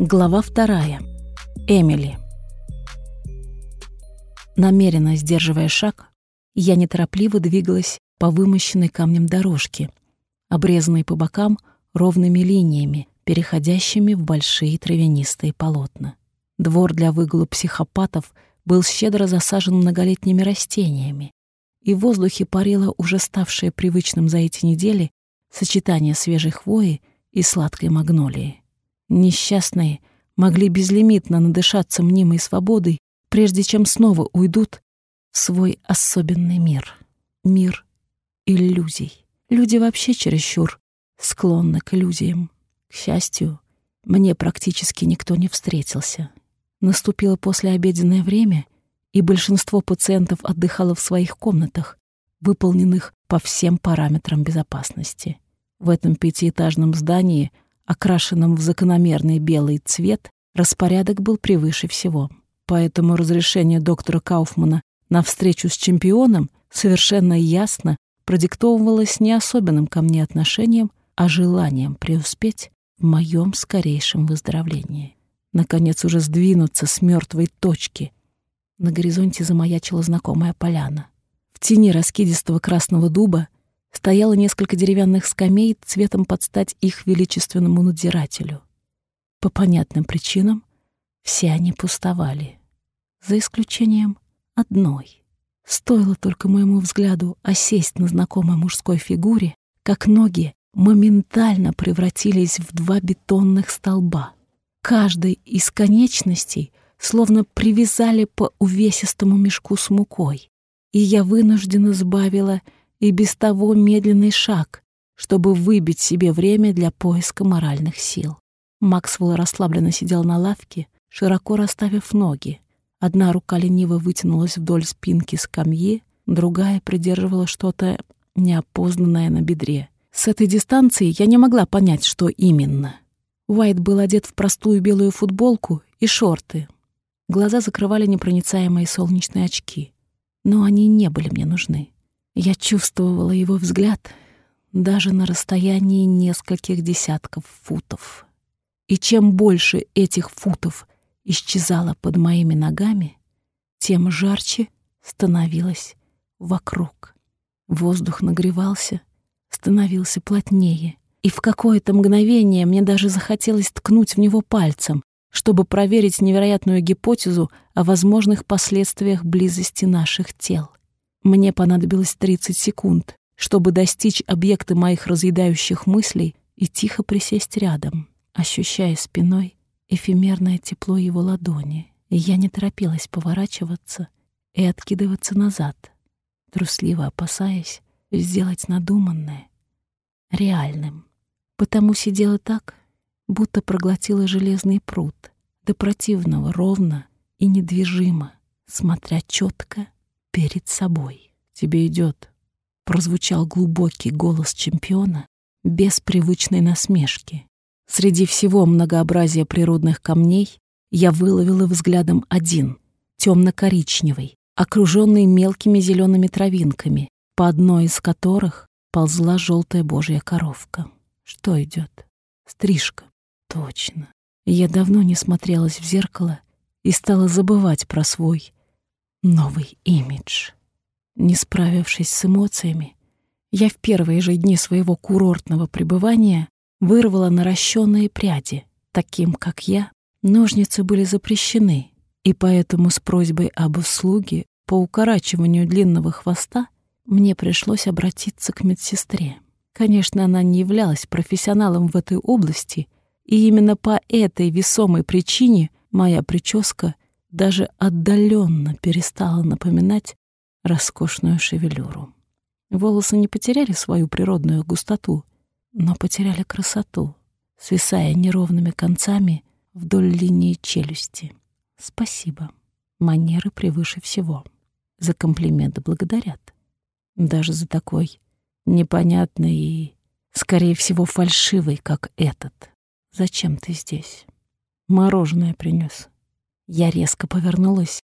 Глава вторая. Эмили. Намеренно сдерживая шаг, я неторопливо двигалась по вымощенной камнем дорожке, обрезанной по бокам ровными линиями, переходящими в большие травянистые полотна. Двор для выгула психопатов был щедро засажен многолетними растениями, и в воздухе парило уже ставшее привычным за эти недели сочетание свежей хвои и сладкой магнолии. Несчастные могли безлимитно надышаться мнимой свободой, прежде чем снова уйдут в свой особенный мир. Мир иллюзий. Люди вообще чересчур склонны к иллюзиям. К счастью, мне практически никто не встретился. Наступило послеобеденное время, и большинство пациентов отдыхало в своих комнатах, выполненных по всем параметрам безопасности. В этом пятиэтажном здании — окрашенном в закономерный белый цвет, распорядок был превыше всего. Поэтому разрешение доктора Кауфмана на встречу с чемпионом совершенно ясно продиктовывалось не особенным ко мне отношением, а желанием преуспеть в моем скорейшем выздоровлении. Наконец уже сдвинуться с мертвой точки. На горизонте замаячила знакомая поляна. В тени раскидистого красного дуба стояло несколько деревянных скамей цветом под стать их величественному надзирателю. По понятным причинам все они пустовали, за исключением одной. Стоило только моему взгляду осесть на знакомой мужской фигуре, как ноги моментально превратились в два бетонных столба. Каждый из конечностей словно привязали по увесистому мешку с мукой, и я вынуждена сбавила и без того медленный шаг, чтобы выбить себе время для поиска моральных сил. Максвелл расслабленно сидел на лавке, широко расставив ноги. Одна рука лениво вытянулась вдоль спинки скамьи, другая придерживала что-то неопознанное на бедре. С этой дистанции я не могла понять, что именно. Уайт был одет в простую белую футболку и шорты. Глаза закрывали непроницаемые солнечные очки. Но они не были мне нужны. Я чувствовала его взгляд даже на расстоянии нескольких десятков футов. И чем больше этих футов исчезало под моими ногами, тем жарче становилось вокруг. Воздух нагревался, становился плотнее, и в какое-то мгновение мне даже захотелось ткнуть в него пальцем, чтобы проверить невероятную гипотезу о возможных последствиях близости наших тел. Мне понадобилось 30 секунд, чтобы достичь объекта моих разъедающих мыслей и тихо присесть рядом, ощущая спиной эфемерное тепло его ладони. Я не торопилась поворачиваться и откидываться назад, трусливо опасаясь сделать надуманное реальным. Потому сидела так, будто проглотила железный пруд, до противного ровно и недвижимо, смотря четко перед собой. Тебе идет. Прозвучал глубокий голос чемпиона без привычной насмешки. Среди всего многообразия природных камней я выловила взглядом один, темно-коричневый, окруженный мелкими зелеными травинками, по одной из которых ползла желтая божья коровка. Что идет? Стрижка. Точно. Я давно не смотрелась в зеркало и стала забывать про свой новый имидж. Не справившись с эмоциями, я в первые же дни своего курортного пребывания вырвала наращенные пряди. Таким, как я, ножницы были запрещены, и поэтому с просьбой об услуге по укорачиванию длинного хвоста мне пришлось обратиться к медсестре. Конечно, она не являлась профессионалом в этой области, и именно по этой весомой причине моя прическа даже отдаленно перестала напоминать роскошную шевелюру. Волосы не потеряли свою природную густоту, но потеряли красоту, свисая неровными концами вдоль линии челюсти. Спасибо. Манеры превыше всего. За комплименты благодарят. Даже за такой непонятный и, скорее всего, фальшивый, как этот. Зачем ты здесь? Мороженое принес. Я резко повернулась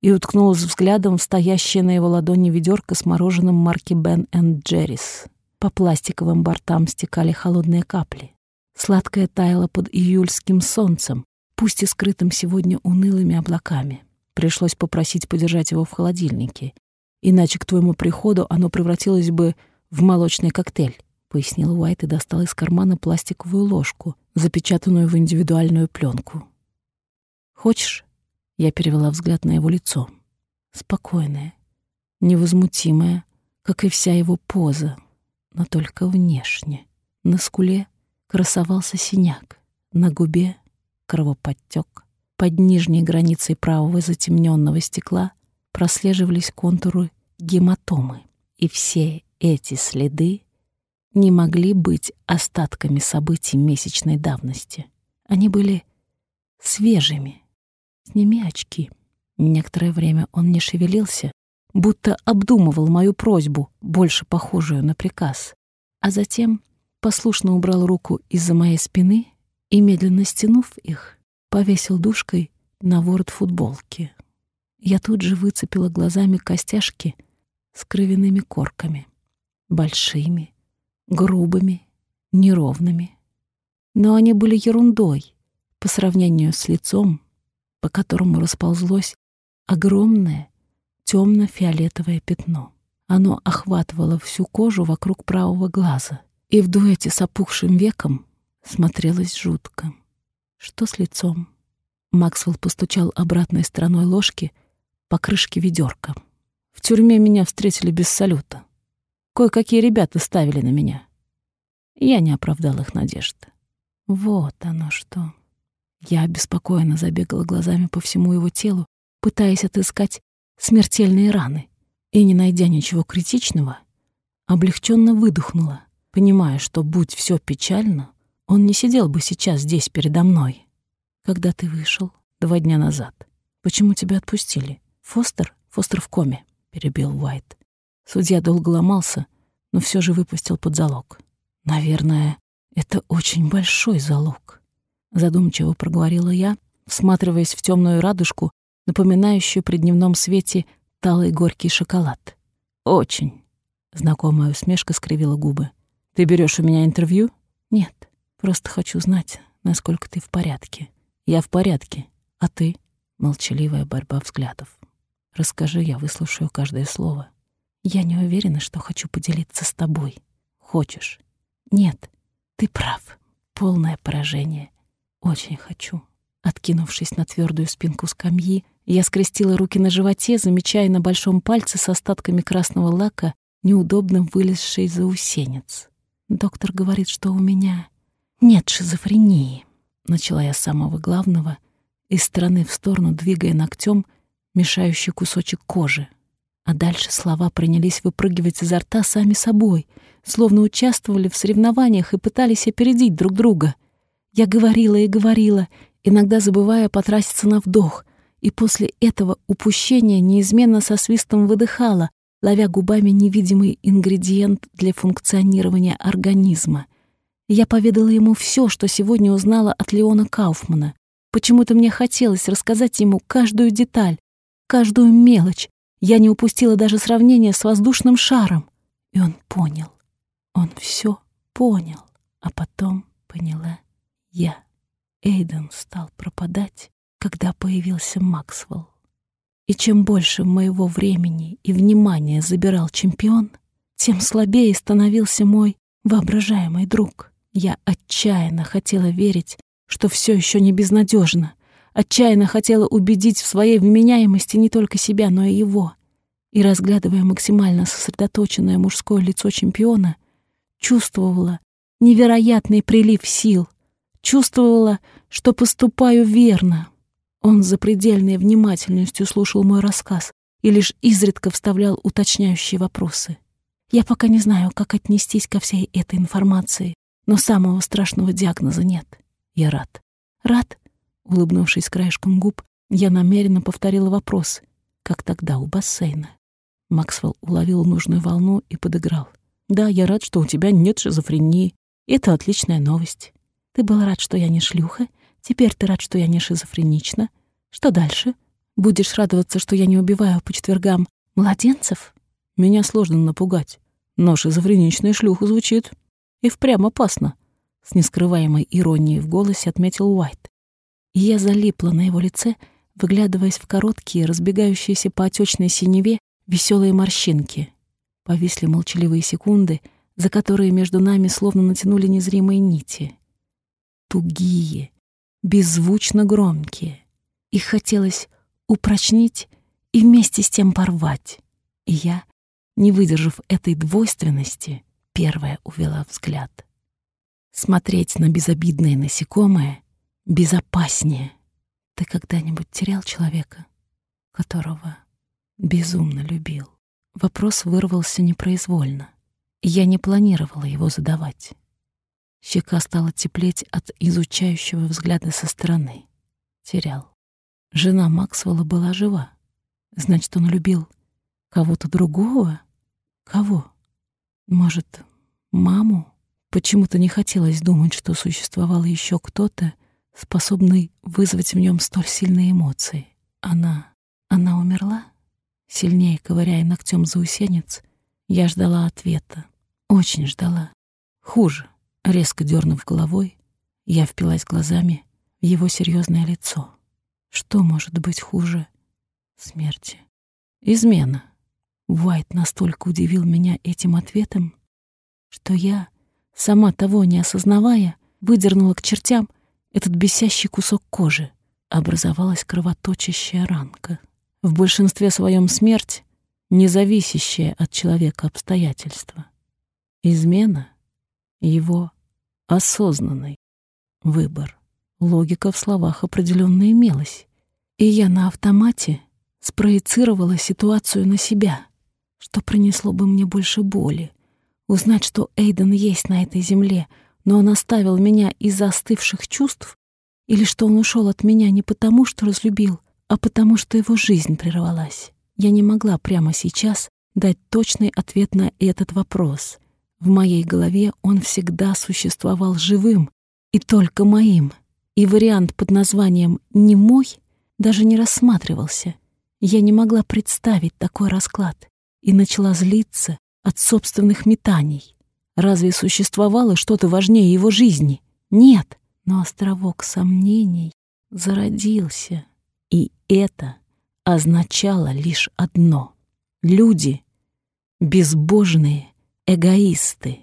и уткнулась взглядом в стоящее на его ладони ведерко с мороженым марки Бен энд Джеррис. По пластиковым бортам стекали холодные капли. Сладкое таяло под июльским солнцем, пусть и скрытым сегодня унылыми облаками. Пришлось попросить подержать его в холодильнике, иначе к твоему приходу оно превратилось бы в молочный коктейль», — пояснил Уайт и достал из кармана пластиковую ложку, запечатанную в индивидуальную пленку. «Хочешь?» — я перевела взгляд на его лицо. Спокойное, невозмутимое, как и вся его поза, но только внешне. На скуле красовался синяк, на губе — кровоподтек. Под нижней границей правого затемненного стекла прослеживались контуры гематомы, и все эти следы не могли быть остатками событий месячной давности. Они были свежими. Сними очки. Некоторое время он не шевелился, будто обдумывал мою просьбу, больше похожую на приказ, а затем послушно убрал руку из-за моей спины и, медленно стянув их, повесил душкой на ворот футболки. Я тут же выцепила глазами костяшки с кровяными корками. Большими, грубыми, неровными. Но они были ерундой по сравнению с лицом, по которому расползлось огромное темно-фиолетовое пятно. Оно охватывало всю кожу вокруг правого глаза, и в дуэте с опухшим веком смотрелось жутко. Что с лицом? Максвелл постучал обратной стороной ложки по крышке ведерка. В тюрьме меня встретили без салюта. Кое-какие ребята ставили на меня. Я не оправдал их надежд. Вот оно что. Я обеспокоенно забегала глазами по всему его телу, пытаясь отыскать смертельные раны, и, не найдя ничего критичного, облегченно выдохнула понимая, что, будь все печально, он не сидел бы сейчас здесь передо мной. Когда ты вышел? Два дня назад. Почему тебя отпустили? Фостер? Фостер в коме, перебил Уайт. Судья долго ломался, но все же выпустил под залог. Наверное, это очень большой залог. Задумчиво проговорила я, всматриваясь в темную радужку, напоминающую при дневном свете талый горький шоколад. Очень. Знакомая усмешка скривила губы. Ты берешь у меня интервью? Нет, просто хочу знать, насколько ты в порядке. Я в порядке. А ты? Молчаливая борьба взглядов. Расскажи, я выслушаю каждое слово. Я не уверена, что хочу поделиться с тобой. Хочешь? Нет, ты прав. Полное поражение. Очень хочу. Откинувшись на твердую спинку скамьи, я скрестила руки на животе, замечая на большом пальце с остатками красного лака неудобно вылезший заусенец. Доктор говорит, что у меня нет шизофрении. Начала я с самого главного, из стороны в сторону двигая ногтем мешающий кусочек кожи. А дальше слова принялись выпрыгивать изо рта сами собой, словно участвовали в соревнованиях и пытались опередить друг друга. Я говорила и говорила, иногда забывая потратиться на вдох, и после этого упущения неизменно со свистом выдыхала, ловя губами невидимый ингредиент для функционирования организма. Я поведала ему все, что сегодня узнала от Леона Кауфмана. Почему-то мне хотелось рассказать ему каждую деталь, каждую мелочь. Я не упустила даже сравнение с воздушным шаром. И он понял. Он все понял. А потом поняла я. Эйден стал пропадать, когда появился Максвелл. И чем больше моего времени и внимания забирал чемпион, тем слабее становился мой воображаемый друг. Я отчаянно хотела верить, что все еще не безнадежно, отчаянно хотела убедить в своей вменяемости не только себя, но и его. И, разглядывая максимально сосредоточенное мужское лицо чемпиона, чувствовала невероятный прилив сил, чувствовала, что поступаю верно, он с запредельной внимательностью слушал мой рассказ и лишь изредка вставлял уточняющие вопросы. Я пока не знаю, как отнестись ко всей этой информации, но самого страшного диагноза нет. Я рад. Рад? Улыбнувшись краешком губ, я намеренно повторила вопрос, как тогда у бассейна. Максвелл уловил нужную волну и подыграл. «Да, я рад, что у тебя нет шизофрении. Это отличная новость. Ты был рад, что я не шлюха, Теперь ты рад, что я не шизофренична. Что дальше? Будешь радоваться, что я не убиваю по четвергам младенцев? Меня сложно напугать, но шизофреничная шлюха звучит и впрямь опасно. С нескрываемой иронией в голосе отметил Уайт. и я залипла на его лице, выглядываясь в короткие, разбегающиеся по отечной синеве, веселые морщинки. Повисли молчаливые секунды, за которые между нами словно натянули незримые нити. Тугие, беззвучно громкие. Их хотелось упрочнить и вместе с тем порвать. И я, не выдержав этой двойственности, первая увела взгляд. Смотреть на безобидное насекомое безопаснее. Ты когда-нибудь терял человека, которого безумно любил? Вопрос вырвался непроизвольно. Я не планировала его задавать. Щека стала теплеть от изучающего взгляда со стороны. Терял. Жена Максвелла была жива. Значит, он любил кого-то другого? Кого? Может, маму? Почему-то не хотелось думать, что существовал еще кто-то, способный вызвать в нем столь сильные эмоции. Она... она умерла? Сильнее ковыряя ногтем заусенец, я ждала ответа. Очень ждала. Хуже. Резко дернув головой, я впилась глазами в его серьезное лицо. Что может быть хуже смерти? Измена. Уайт настолько удивил меня этим ответом, что я, сама того не осознавая, выдернула к чертям этот бесящий кусок кожи. Образовалась кровоточащая ранка. В большинстве своем смерть, не зависящая от человека обстоятельства. Измена — его осознанный выбор. Логика в словах определенно имелась. И я на автомате спроецировала ситуацию на себя, что принесло бы мне больше боли. Узнать, что Эйден есть на этой земле, но он оставил меня из-за остывших чувств, или что он ушел от меня не потому, что разлюбил, а потому, что его жизнь прервалась. Я не могла прямо сейчас дать точный ответ на этот вопрос. В моей голове он всегда существовал живым и только моим — и вариант под названием «не мой» даже не рассматривался. Я не могла представить такой расклад и начала злиться от собственных метаний. Разве существовало что-то важнее его жизни? Нет, но островок сомнений зародился, и это означало лишь одно — люди — безбожные эгоисты.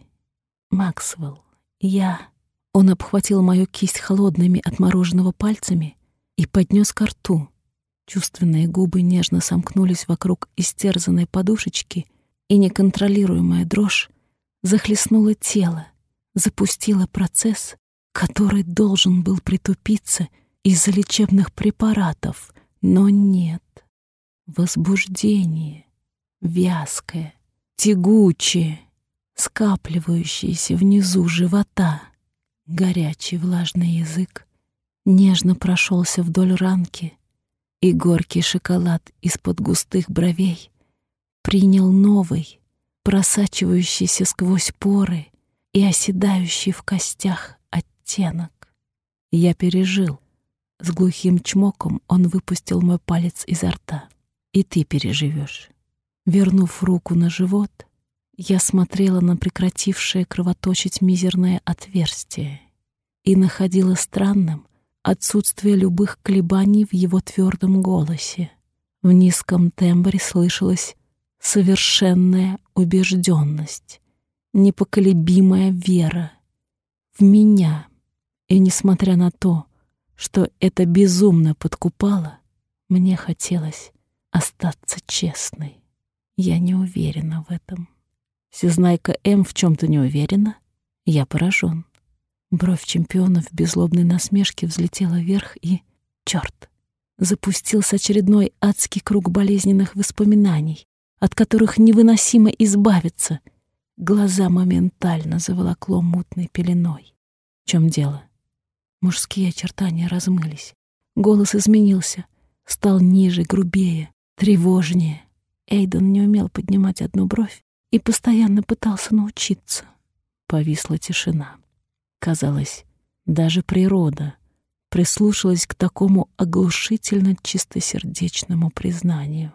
Максвелл, я он обхватил мою кисть холодными от мороженого пальцами и поднес ко рту. Чувственные губы нежно сомкнулись вокруг истерзанной подушечки, и неконтролируемая дрожь захлестнула тело, запустила процесс, который должен был притупиться из-за лечебных препаратов, но нет. Возбуждение, вязкое, тягучее, скапливающееся внизу живота — Горячий влажный язык нежно прошелся вдоль ранки, и горький шоколад из-под густых бровей принял новый, просачивающийся сквозь поры и оседающий в костях оттенок. Я пережил. С глухим чмоком он выпустил мой палец изо рта. И ты переживешь. Вернув руку на живот, я смотрела на прекратившее кровоточить мизерное отверстие и находила странным отсутствие любых колебаний в его твердом голосе. В низком тембре слышалась совершенная убежденность, непоколебимая вера в меня. И несмотря на то, что это безумно подкупало, мне хотелось остаться честной. Я не уверена в этом. Всезнайка М в чем-то не уверена. Я поражен. Бровь чемпиона в безлобной насмешке взлетела вверх и... Черт! Запустился очередной адский круг болезненных воспоминаний, от которых невыносимо избавиться. Глаза моментально заволокло мутной пеленой. В чем дело? Мужские очертания размылись. Голос изменился, стал ниже, грубее, тревожнее. Эйден не умел поднимать одну бровь, и постоянно пытался научиться. Повисла тишина. Казалось, даже природа прислушалась к такому оглушительно чистосердечному признанию.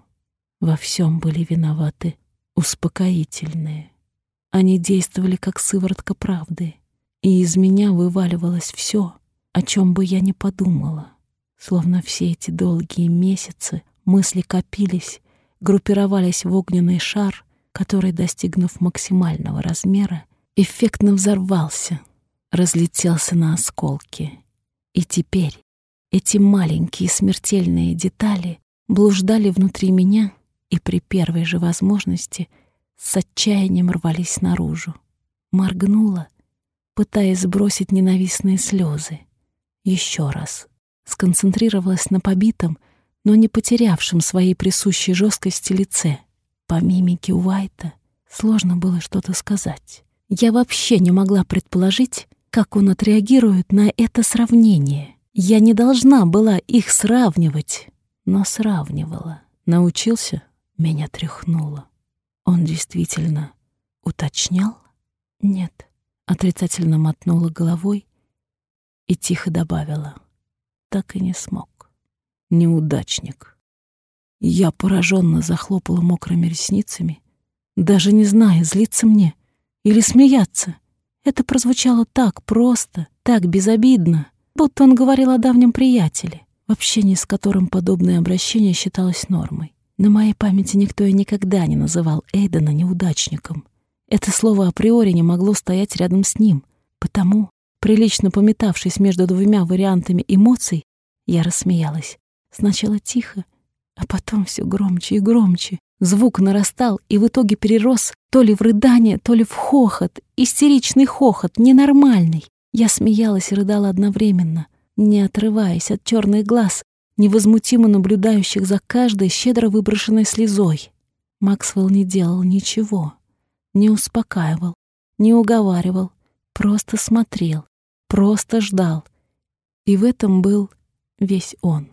Во всем были виноваты успокоительные. Они действовали как сыворотка правды, и из меня вываливалось все, о чем бы я ни подумала. Словно все эти долгие месяцы мысли копились, группировались в огненный шар, который, достигнув максимального размера, эффектно взорвался, разлетелся на осколки. И теперь эти маленькие смертельные детали блуждали внутри меня и при первой же возможности с отчаянием рвались наружу. Моргнула, пытаясь сбросить ненавистные слезы. Еще раз. Сконцентрировалась на побитом, но не потерявшем своей присущей жесткости лице. По мимике Уайта сложно было что-то сказать. Я вообще не могла предположить, как он отреагирует на это сравнение. Я не должна была их сравнивать, но сравнивала. Научился? Меня тряхнуло. Он действительно уточнял? Нет. Отрицательно мотнула головой и тихо добавила. Так и не смог. Неудачник. Я пораженно захлопала мокрыми ресницами, даже не зная, злиться мне или смеяться. Это прозвучало так просто, так безобидно, будто он говорил о давнем приятеле, в общении с которым подобное обращение считалось нормой. На моей памяти никто и никогда не называл Эйдена неудачником. Это слово априори не могло стоять рядом с ним, потому, прилично пометавшись между двумя вариантами эмоций, я рассмеялась. Сначала тихо, а потом все громче и громче. Звук нарастал и в итоге перерос то ли в рыдание, то ли в хохот. Истеричный хохот, ненормальный. Я смеялась и рыдала одновременно, не отрываясь от черных глаз, невозмутимо наблюдающих за каждой щедро выброшенной слезой. Максвелл не делал ничего, не успокаивал, не уговаривал, просто смотрел, просто ждал. И в этом был весь он.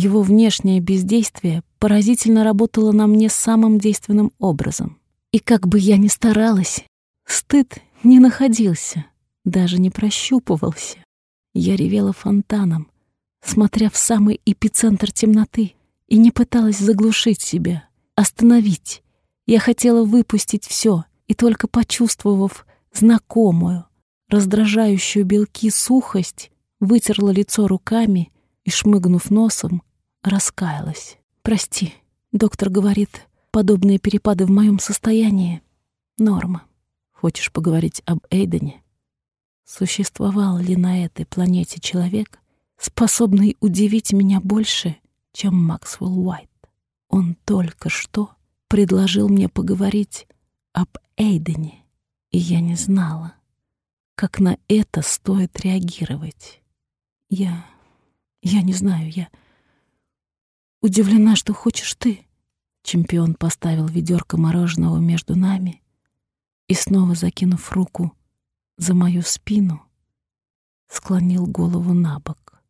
Его внешнее бездействие поразительно работало на мне самым действенным образом. И как бы я ни старалась, стыд не находился, даже не прощупывался. Я ревела фонтаном, смотря в самый эпицентр темноты, и не пыталась заглушить себя, остановить. Я хотела выпустить все, и только почувствовав знакомую, раздражающую белки сухость, вытерла лицо руками и, шмыгнув носом, раскаялась. «Прости», — доктор говорит, подобные перепады в моем состоянии — норма. Хочешь поговорить об Эйдене? Существовал ли на этой планете человек, способный удивить меня больше, чем Максвелл Уайт. Он только что предложил мне поговорить об Эйдене, и я не знала, как на это стоит реагировать. Я... я не знаю, я... Удивлена, что хочешь ты. Чемпион поставил ведерко мороженого между нами и, снова закинув руку за мою спину, склонил голову на бок.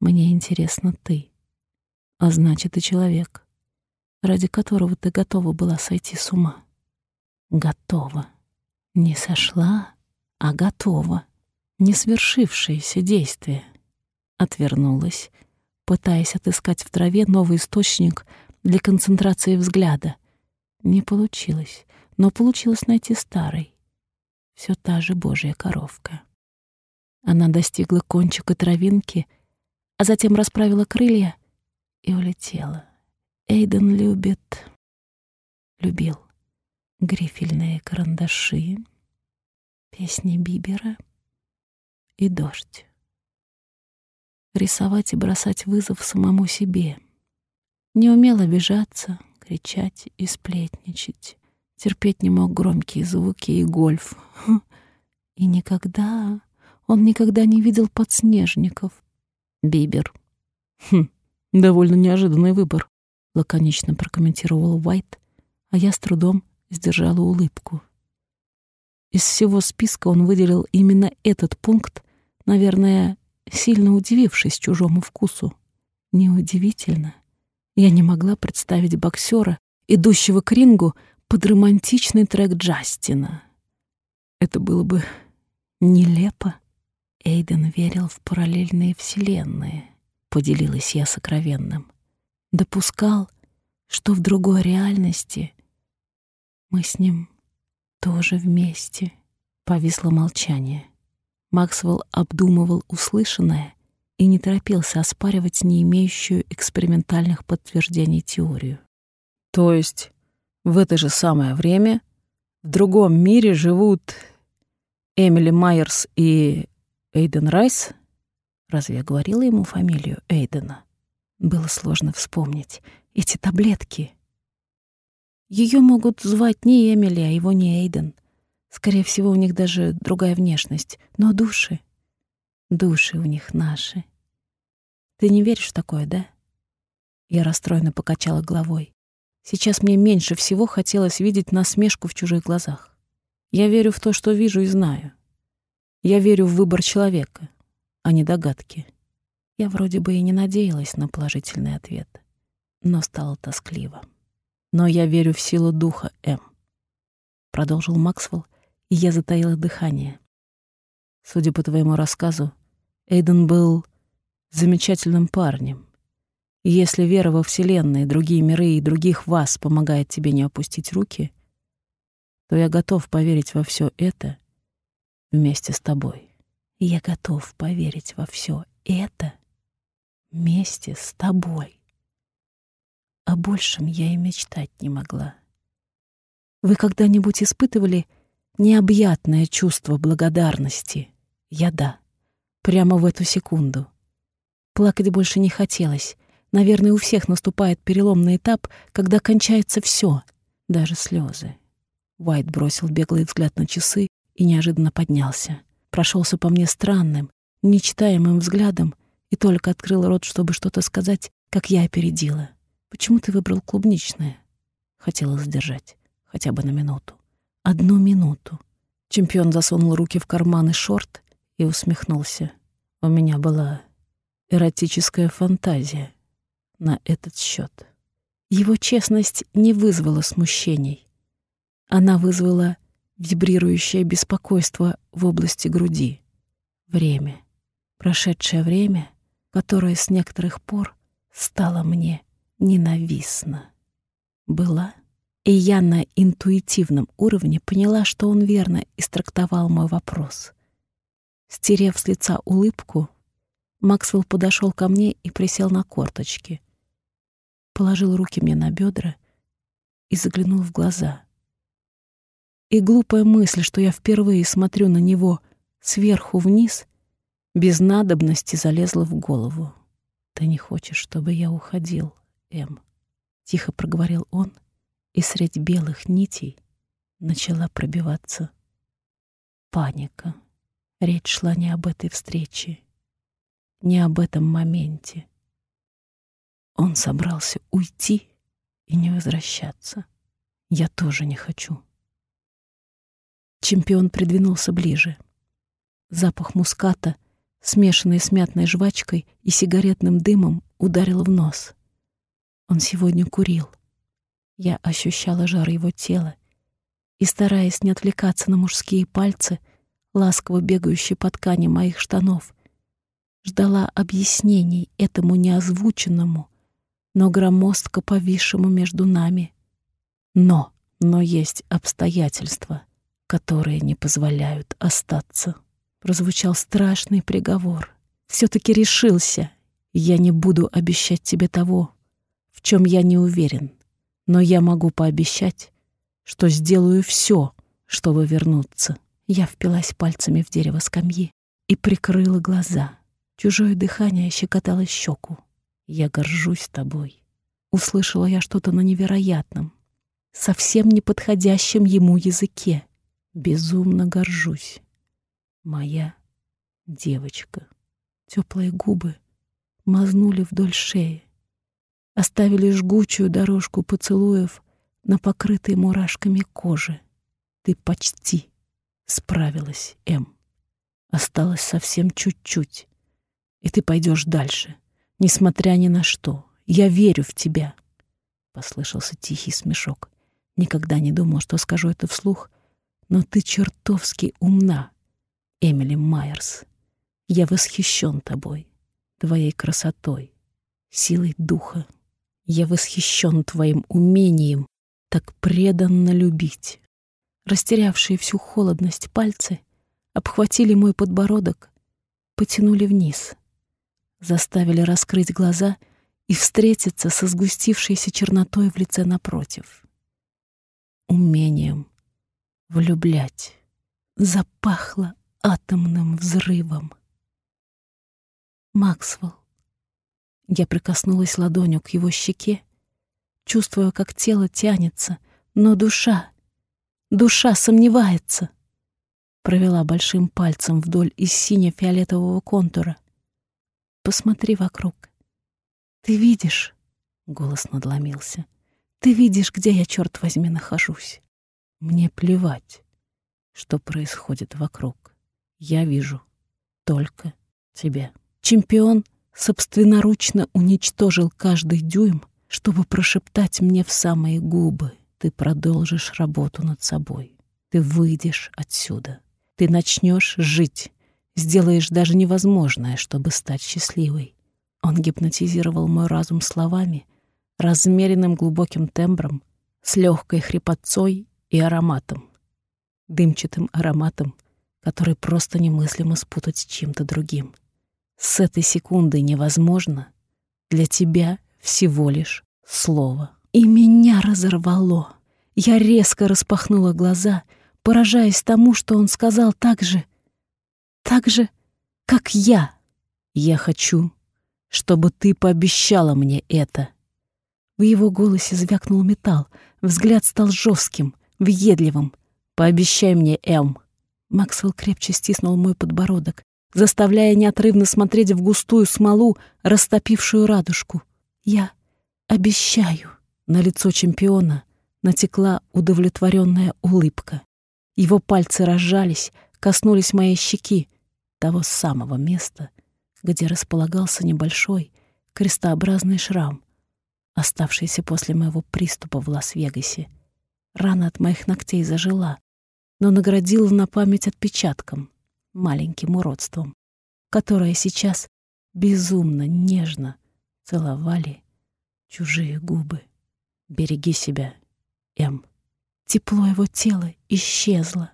Мне интересно ты, а значит и человек, ради которого ты готова была сойти с ума. Готова. Не сошла, а готова. Не свершившееся действие. Отвернулась, пытаясь отыскать в траве новый источник для концентрации взгляда. Не получилось, но получилось найти старый. Все та же божья коровка. Она достигла кончика травинки — а затем расправила крылья и улетела. Эйден любит... Любил грифельные карандаши, песни Бибера и дождь. Рисовать и бросать вызов самому себе. Не умел обижаться, кричать и сплетничать. Терпеть не мог громкие звуки и гольф. И никогда, он никогда не видел подснежников, Бибер. Хм, довольно неожиданный выбор, лаконично прокомментировал Уайт, а я с трудом сдержала улыбку. Из всего списка он выделил именно этот пункт, наверное, сильно удивившись чужому вкусу. Неудивительно. Я не могла представить боксера, идущего к рингу под романтичный трек Джастина. Это было бы нелепо. Эйден верил в параллельные вселенные, поделилась я сокровенным. Допускал, что в другой реальности мы с ним тоже вместе. Повисло молчание. Максвелл обдумывал услышанное, и не торопился оспаривать не имеющую экспериментальных подтверждений теорию. То есть в это же самое время в другом мире живут Эмили Майерс и Эйден Райс? Разве я говорила ему фамилию Эйдена? Было сложно вспомнить. Эти таблетки. Ее могут звать не Эмили, а его не Эйден. Скорее всего, у них даже другая внешность. Но души... Души у них наши. Ты не веришь в такое, да? Я расстроенно покачала головой. Сейчас мне меньше всего хотелось видеть насмешку в чужих глазах. Я верю в то, что вижу и знаю. Я верю в выбор человека, а не догадки. Я вроде бы и не надеялась на положительный ответ, но стало тоскливо. Но я верю в силу духа М. Продолжил Максвелл, и я затаила дыхание. Судя по твоему рассказу, Эйден был замечательным парнем. И если вера во Вселенную, другие миры и других вас помогает тебе не опустить руки, то я готов поверить во все это вместе с тобой. Я готов поверить во все это вместе с тобой. О большем я и мечтать не могла. Вы когда-нибудь испытывали необъятное чувство благодарности? Я да, прямо в эту секунду. Плакать больше не хотелось. Наверное, у всех наступает переломный этап, когда кончается все, даже слезы. Уайт бросил беглый взгляд на часы и неожиданно поднялся. Прошелся по мне странным, нечитаемым взглядом и только открыл рот, чтобы что-то сказать, как я опередила. «Почему ты выбрал клубничное?» Хотела задержать, хотя бы на минуту. Одну минуту. Чемпион засунул руки в карманы шорт и усмехнулся. У меня была эротическая фантазия на этот счет. Его честность не вызвала смущений. Она вызвала вибрирующее беспокойство в области груди. Время. Прошедшее время, которое с некоторых пор стало мне ненавистно. Была, и я на интуитивном уровне поняла, что он верно истрактовал мой вопрос. Стерев с лица улыбку, Максвелл подошел ко мне и присел на корточки, положил руки мне на бедра и заглянул в глаза. И глупая мысль, что я впервые смотрю на него сверху вниз, без надобности залезла в голову. «Ты не хочешь, чтобы я уходил, Эм?» — тихо проговорил он, и средь белых нитей начала пробиваться паника. Речь шла не об этой встрече, не об этом моменте. Он собрался уйти и не возвращаться. Я тоже не хочу. Чемпион придвинулся ближе. Запах муската, смешанный с мятной жвачкой и сигаретным дымом, ударил в нос. Он сегодня курил. Я ощущала жар его тела и, стараясь не отвлекаться на мужские пальцы, ласково бегающие по ткани моих штанов, ждала объяснений этому неозвученному, но громоздко повисшему между нами. Но, но есть обстоятельства, которые не позволяют остаться. Прозвучал страшный приговор. Все-таки решился. Я не буду обещать тебе того, в чем я не уверен, но я могу пообещать, что сделаю все, чтобы вернуться. Я впилась пальцами в дерево скамьи и прикрыла глаза. Чужое дыхание щекотало щеку. «Я горжусь тобой». Услышала я что-то на невероятном, совсем неподходящем ему языке. Безумно горжусь. Моя девочка. Теплые губы мазнули вдоль шеи, оставили жгучую дорожку поцелуев на покрытой мурашками коже. Ты почти справилась, Эм. Осталось совсем чуть-чуть, и ты пойдешь дальше, несмотря ни на что. Я верю в тебя. Послышался тихий смешок. Никогда не думал, что скажу это вслух, но ты чертовски умна, Эмили Майерс. Я восхищен тобой, твоей красотой, силой духа. Я восхищен твоим умением так преданно любить. Растерявшие всю холодность пальцы обхватили мой подбородок, потянули вниз — заставили раскрыть глаза и встретиться со сгустившейся чернотой в лице напротив. Умением влюблять запахло атомным взрывом. Максвелл. Я прикоснулась ладонью к его щеке, чувствуя, как тело тянется, но душа, душа сомневается. Провела большим пальцем вдоль из сине-фиолетового контура. Посмотри вокруг. Ты видишь? Голос надломился. Ты видишь, где я, черт возьми, нахожусь. Мне плевать, что происходит вокруг. Я вижу только тебя. Чемпион собственноручно уничтожил каждый дюйм, чтобы прошептать мне в самые губы. Ты продолжишь работу над собой. Ты выйдешь отсюда. Ты начнешь жить. Сделаешь даже невозможное, чтобы стать счастливой. Он гипнотизировал мой разум словами, размеренным глубоким тембром, с легкой хрипотцой и ароматом. Дымчатым ароматом, который просто немыслимо спутать с чем-то другим. С этой секунды невозможно. Для тебя всего лишь слово. И меня разорвало. Я резко распахнула глаза, поражаясь тому, что он сказал так же, так же, как я. Я хочу, чтобы ты пообещала мне это. В его голосе звякнул металл, взгляд стал жестким, въедливым. «Пообещай мне, Эм». Максвелл крепче стиснул мой подбородок, заставляя неотрывно смотреть в густую смолу, растопившую радужку. «Я обещаю!» На лицо чемпиона натекла удовлетворенная улыбка. Его пальцы разжались, коснулись моей щеки, того самого места, где располагался небольшой крестообразный шрам, оставшийся после моего приступа в Лас-Вегасе. Рана от моих ногтей зажила, но наградила на память отпечатком маленьким уродством, которое сейчас безумно нежно целовали чужие губы. Береги себя, М. Тепло его тела исчезло,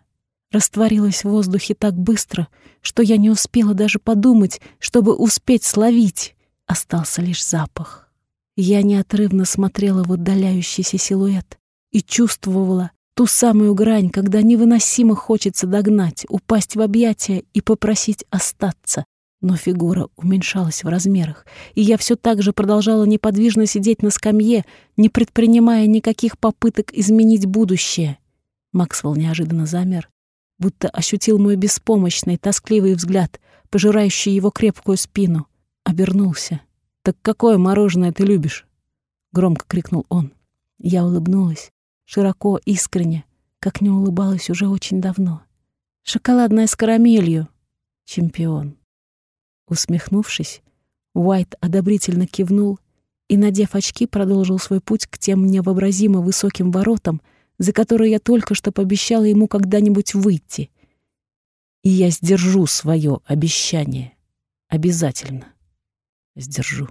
растворилось в воздухе так быстро, что я не успела даже подумать, чтобы успеть словить. Остался лишь запах. Я неотрывно смотрела в отдаляющийся силуэт и чувствовала, Ту самую грань, когда невыносимо хочется догнать, упасть в объятия и попросить остаться. Но фигура уменьшалась в размерах, и я все так же продолжала неподвижно сидеть на скамье, не предпринимая никаких попыток изменить будущее. Максвелл неожиданно замер, будто ощутил мой беспомощный, тоскливый взгляд, пожирающий его крепкую спину. Обернулся. «Так какое мороженое ты любишь?» — громко крикнул он. Я улыбнулась, широко, искренне, как не улыбалась уже очень давно. «Шоколадная с карамелью!» «Чемпион!» Усмехнувшись, Уайт одобрительно кивнул и, надев очки, продолжил свой путь к тем невообразимо высоким воротам, за которые я только что пообещала ему когда-нибудь выйти. И я сдержу свое обещание. Обязательно сдержу.